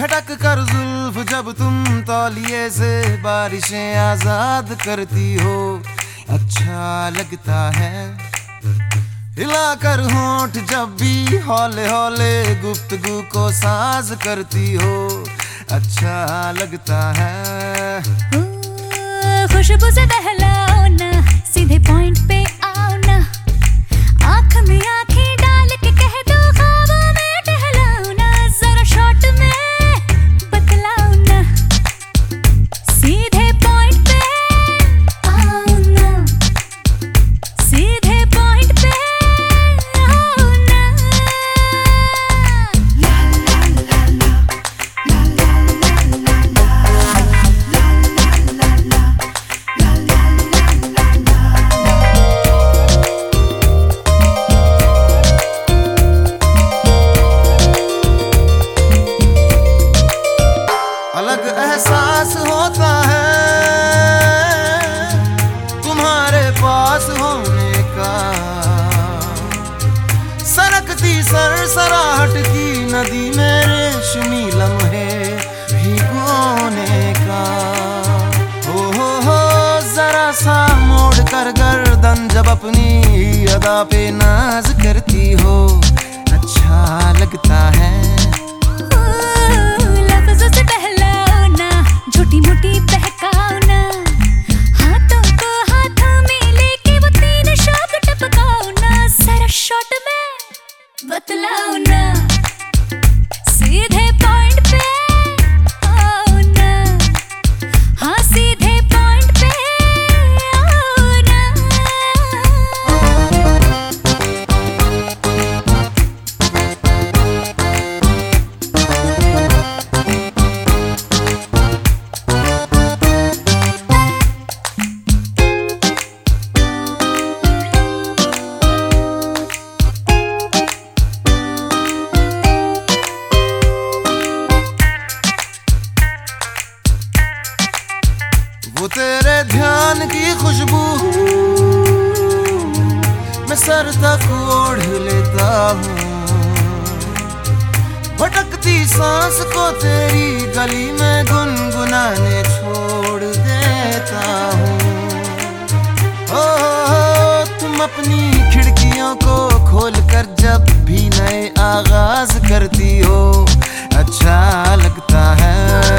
झटक कर जुल्फ जब तुम तौलिए से बारिशें आज़ाद करती हो। अच्छा लगता है। हिला कर होठ जब भी हौले हौले गुफ्तगु को साज करती हो। अच्छा लगता है। सरकती सरसराहट की नदी में रेशमी लम्हे भिगोने का। हो हो हो, जरा सा मोड़ कर गर्दन जब अपनी अदा पे नाज करती हो अच्छा लगता है। में वो तेरे ध्यान की खुशबू मैं सर तक ओढ़ लेता हूँ। भटकती सांस को तेरी गली में गुनगुनाने छोड़ देता हूँ। ओ, तुम अपनी खिड़कियों को खोल कर जब भी नए आगाज़ करती हो अच्छा लगता है।